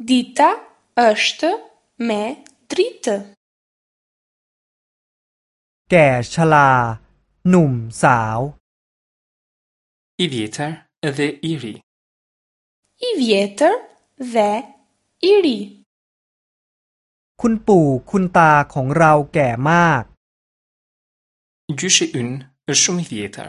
Dita është me dritë. Ke çela num sao. I vjetër dhe i ri. I vjetër dhe i ri. Khun pu, khun ta khong rau ke mak. Gjyshi ynë është shumë i vjetër.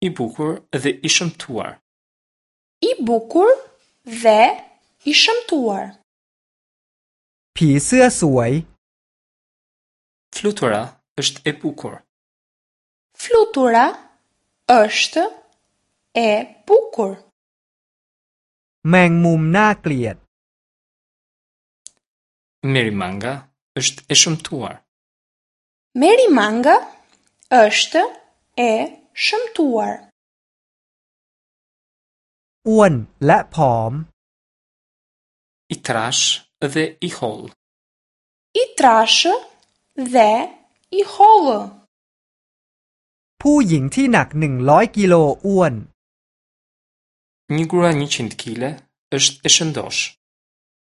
I bukur dhe i shëmtuar. I bukur dhe i shëmtuar. Phi sëa suaj. Flutura është e bukur. Flutura është e bukur. Mengmum na kliet. Merimanga është e shëmtuar. Merimanga është e shëmtuar. Uan le phom. I trashë dhe i hollë. I trashë dhe i hollë. Pu ying ti nak 100 kilo uan. Një grua 100 kile është e shëndoshë.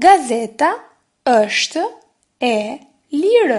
Gazeta është e lirë.